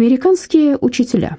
Американские учителя.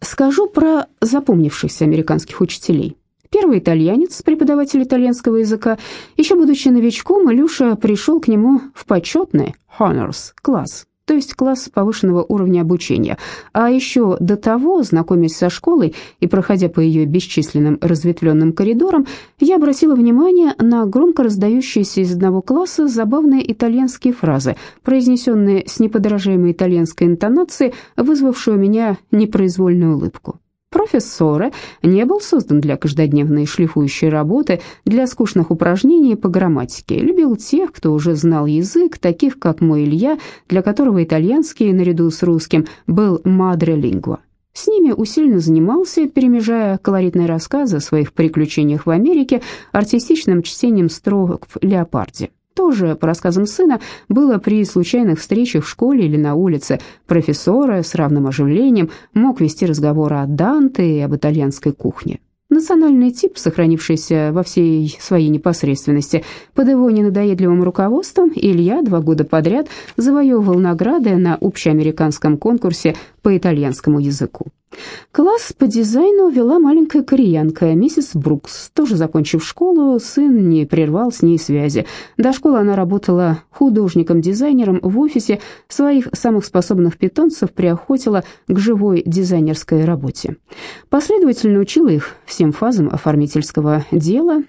Скажу про запомнившихся американских учителей. Первый итальянец, преподаватель итальянского языка. Еще будучи новичком, Илюша пришел к нему в почетный honors класс то есть класс повышенного уровня обучения. А еще до того, знакомясь со школой и проходя по ее бесчисленным разветвленным коридорам, я обратила внимание на громко раздающиеся из одного класса забавные итальянские фразы, произнесенные с неподражаемой итальянской интонацией, вызвавшие у меня непроизвольную улыбку. Профессора не был создан для каждодневной шлифующей работы, для скучных упражнений по грамматике. Любил тех, кто уже знал язык, таких как мой Илья, для которого итальянский, наряду с русским, был lingua. С ними усиленно занимался, перемежая колоритные рассказы о своих приключениях в Америке артистичным чтением строк в «Леопарде». Тоже, по рассказам сына, было при случайных встречах в школе или на улице. Профессора с равным оживлением мог вести разговор о Данте и об итальянской кухне. Национальный тип, сохранившийся во всей своей непосредственности. Под его ненадоедливым руководством Илья два года подряд завоевывал награды на общеамериканском конкурсе по итальянскому языку. Класс по дизайну вела маленькая кореянка, миссис Брукс. Тоже закончив школу, сын не прервал с ней связи. До школы она работала художником-дизайнером в офисе, своих самых способных питомцев приохотила к живой дизайнерской работе. Последовательно учила их всем фазам оформительского дела,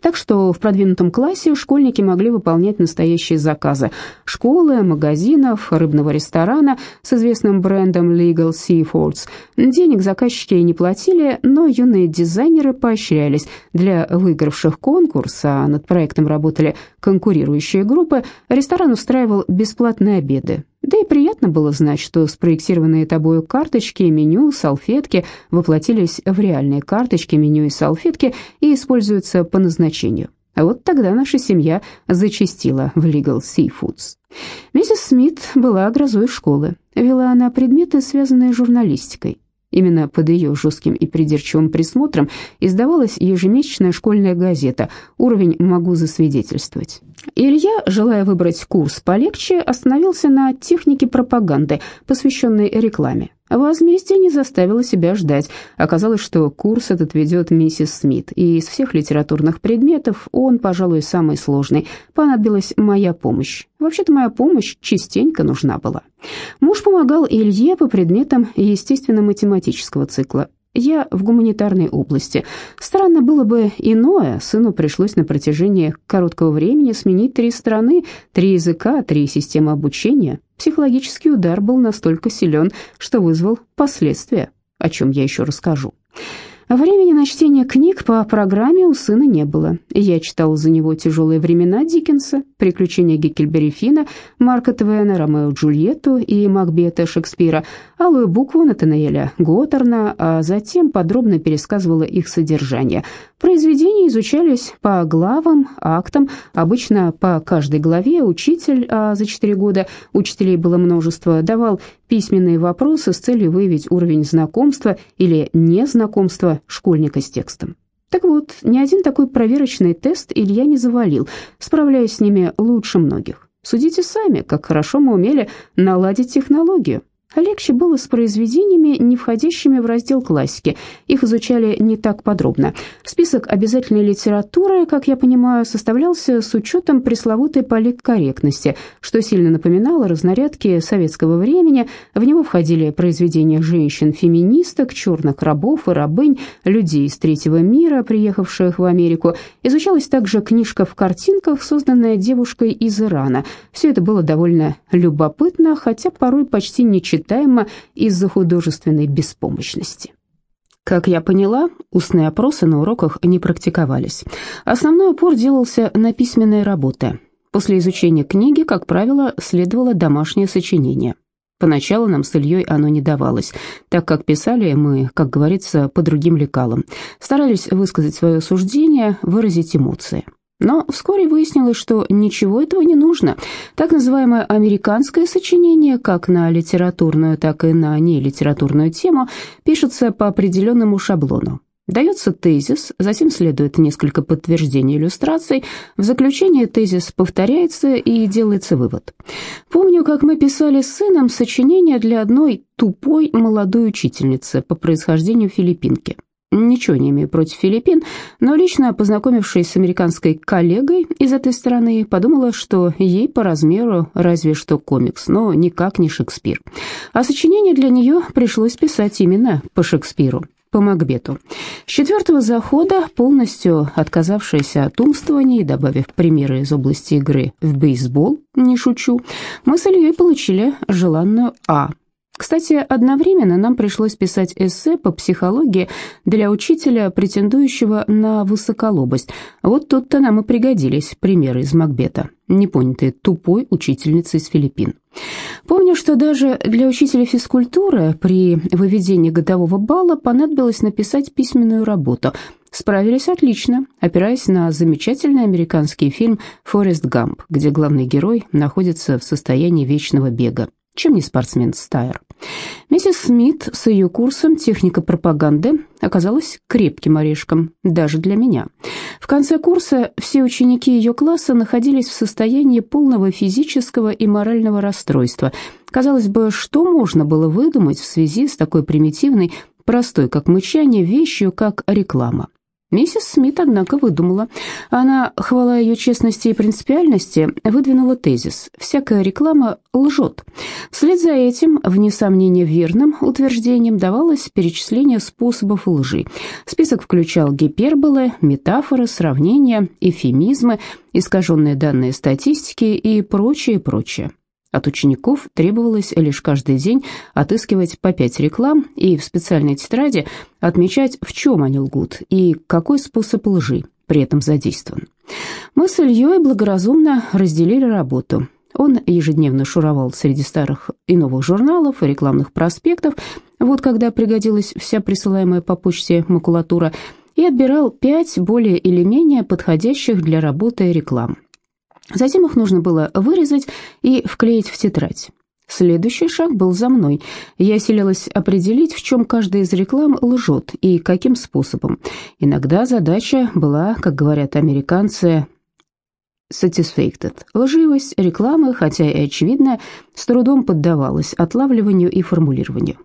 так что в продвинутом классе школьники могли выполнять настоящие заказы школы, магазинов, рыбного ресторана с известным брендом Legal Seafoods. Денег заказчики не платили, но юные дизайнеры поощрялись. Для выигравших конкурс, а над проектом работали конкурирующие группы, ресторан устраивал бесплатные обеды. Да и приятно было знать, что спроектированные тобою карточки, меню, салфетки воплотились в реальные карточки, меню и салфетки и используются по назначению. А вот тогда наша семья зачастила в Legal Seafoods. Миссис Смит была грозой школы. Вела она предметы, связанные с журналистикой. Именно под ее жестким и придирчивым присмотром издавалась ежемесячная школьная газета «Уровень могу засвидетельствовать». Илья, желая выбрать курс полегче, остановился на технике пропаганды, посвященной рекламе. Возмездие не заставило себя ждать. Оказалось, что курс этот ведет миссис Смит, и из всех литературных предметов он, пожалуй, самый сложный. Понадобилась моя помощь. Вообще-то моя помощь частенько нужна была. Муж помогал Илье по предметам естественно-математического цикла. Я в гуманитарной области. Странно было бы иное. Сыну пришлось на протяжении короткого времени сменить три страны, три языка, три системы обучения. Психологический удар был настолько силен, что вызвал последствия, о чем я еще расскажу. Времени на чтение книг по программе у сына не было. Я читал за него «Тяжелые времена» Диккенса, «Приключения Геккельбери Фина», Марка Твена, «Ромео Джульетту» и «Макбета» Шекспира, «Алую букву» Натанаэля Готтерна, а затем подробно пересказывала их содержание. Изучались по главам, актам, обычно по каждой главе учитель, а за четыре года учителей было множество, давал письменные вопросы с целью выявить уровень знакомства или незнакомства школьника с текстом. Так вот, ни один такой проверочный тест Илья не завалил, справляясь с ними лучше многих. Судите сами, как хорошо мы умели наладить технологию. Легче было с произведениями, не входящими в раздел классики. Их изучали не так подробно. Список обязательной литературы, как я понимаю, составлялся с учетом пресловутой политкорректности, что сильно напоминало разнарядки советского времени. В него входили произведения женщин-феминисток, черных рабов и рабынь, людей из третьего мира, приехавших в Америку. Изучалась также книжка в картинках, созданная девушкой из Ирана. Все это было довольно любопытно, хотя порой почти не читаемо из-за художественной беспомощности. Как я поняла, устные опросы на уроках не практиковались. Основной упор делался на письменные работы. После изучения книги, как правило, следовало домашнее сочинение. Поначалу нам с Ильей оно не давалось, так как писали мы, как говорится, по другим лекалам. Старались высказать свое суждение, выразить эмоции. Но вскоре выяснилось, что ничего этого не нужно. Так называемое американское сочинение, как на литературную, так и на нелитературную тему, пишется по определенному шаблону. Дается тезис, затем следует несколько подтверждений иллюстраций, в заключение тезис повторяется и делается вывод. Помню, как мы писали с сыном сочинение для одной тупой молодой учительницы по происхождению филиппинки. Ничего не имею против Филиппин, но лично познакомившись с американской коллегой из этой страны, подумала, что ей по размеру разве что комикс, но никак не Шекспир. А сочинение для нее пришлось писать именно по Шекспиру по Макбету. С четвертого захода, полностью отказавшаяся от умствований, добавив примеры из области игры в бейсбол, не шучу, мы с Ильей получили желанную А – кстати, одновременно нам пришлось писать эссе по психологии для учителя, претендующего на высоколобость. Вот тут-то нам и пригодились примеры из Макбета, непонятые тупой учительницы из Филиппин. Помню, что даже для учителя физкультуры при выведении годового балла понадобилось написать письменную работу. Справились отлично, опираясь на замечательный американский фильм «Форест Гамп», где главный герой находится в состоянии вечного бега чем не спортсмен Стайер. Миссис Смит с ее курсом «Техника пропаганды» оказалась крепким орешком, даже для меня. В конце курса все ученики ее класса находились в состоянии полного физического и морального расстройства. Казалось бы, что можно было выдумать в связи с такой примитивной, простой, как мычание, вещью, как реклама? Миссис Смит, однако, выдумала. Она, хвала ее честности и принципиальности, выдвинула тезис «всякая реклама лжет». Вслед за этим, вне сомнения верным утверждением, давалось перечисление способов лжи. Список включал гиперболы, метафоры, сравнения, эфемизмы, искаженные данные статистики и прочее, прочее. От учеников требовалось лишь каждый день отыскивать по пять реклам и в специальной тетради отмечать, в чем они лгут и какой способ лжи при этом задействован. Мы с Ильей благоразумно разделили работу. Он ежедневно шуровал среди старых и новых журналов и рекламных проспектов, вот когда пригодилась вся присылаемая по почте макулатура, и отбирал пять более или менее подходящих для работы реклам. Затем их нужно было вырезать и вклеить в тетрадь. Следующий шаг был за мной. Я селилась определить, в чем каждая из реклам лжет и каким способом. Иногда задача была, как говорят американцы, satisfacted. Лживость рекламы, хотя и очевидная, с трудом поддавалась отлавливанию и формулированию.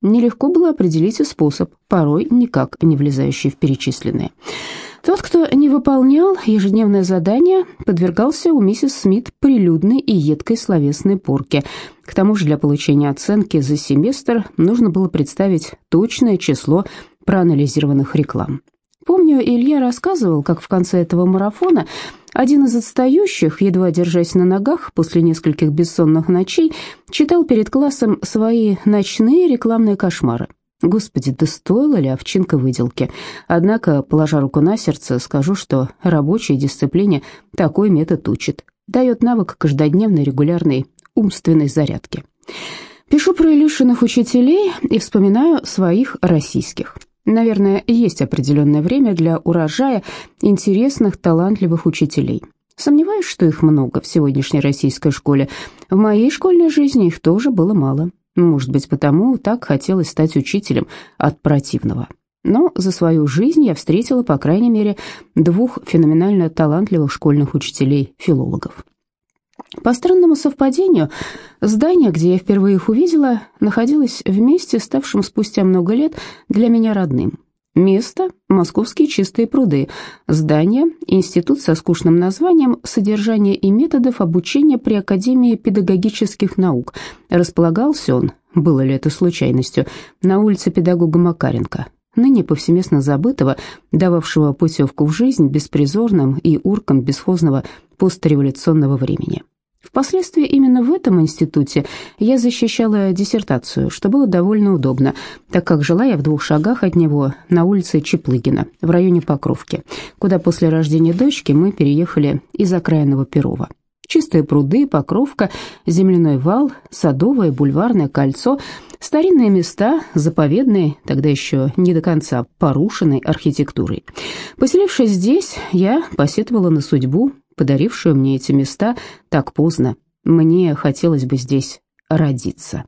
Нелегко было определить и способ, порой никак не влезающий в перечисленные. Тот, кто не выполнял ежедневное задание, подвергался у миссис Смит прилюдной и едкой словесной порке. К тому же для получения оценки за семестр нужно было представить точное число проанализированных реклам. Помню, Илья рассказывал, как в конце этого марафона один из отстающих, едва держась на ногах после нескольких бессонных ночей, читал перед классом свои ночные рекламные кошмары. Господи, да стоила ли овчинка выделки? Однако, положа руку на сердце, скажу, что рабочей дисциплине такой метод учит. Дает навык каждодневной регулярной умственной зарядки. Пишу про Илюшиных учителей и вспоминаю своих российских. Наверное, есть определенное время для урожая интересных, талантливых учителей. Сомневаюсь, что их много в сегодняшней российской школе. В моей школьной жизни их тоже было мало. Может быть, потому так хотелось стать учителем от противного. Но за свою жизнь я встретила, по крайней мере, двух феноменально талантливых школьных учителей-филологов. По странному совпадению, здание, где я впервые их увидела, находилось в месте, ставшем спустя много лет для меня родным. Место – Московские чистые пруды. Здание – институт со скучным названием «Содержание и методов обучения при Академии педагогических наук». Располагался он, было ли это случайностью, на улице педагога Макаренко, ныне повсеместно забытого, дававшего путевку в жизнь беспризорным и уркам бесхозного постреволюционного времени. Впоследствии именно в этом институте я защищала диссертацию, что было довольно удобно, так как жила я в двух шагах от него на улице Чеплыгина, в районе Покровки, куда после рождения дочки мы переехали из окраинного Перова. Чистые пруды, Покровка, земляной вал, садовое бульварное кольцо, старинные места, заповедные, тогда еще не до конца порушенной архитектурой. Поселившись здесь, я посетовала на судьбу, подарившую мне эти места так поздно. Мне хотелось бы здесь родиться.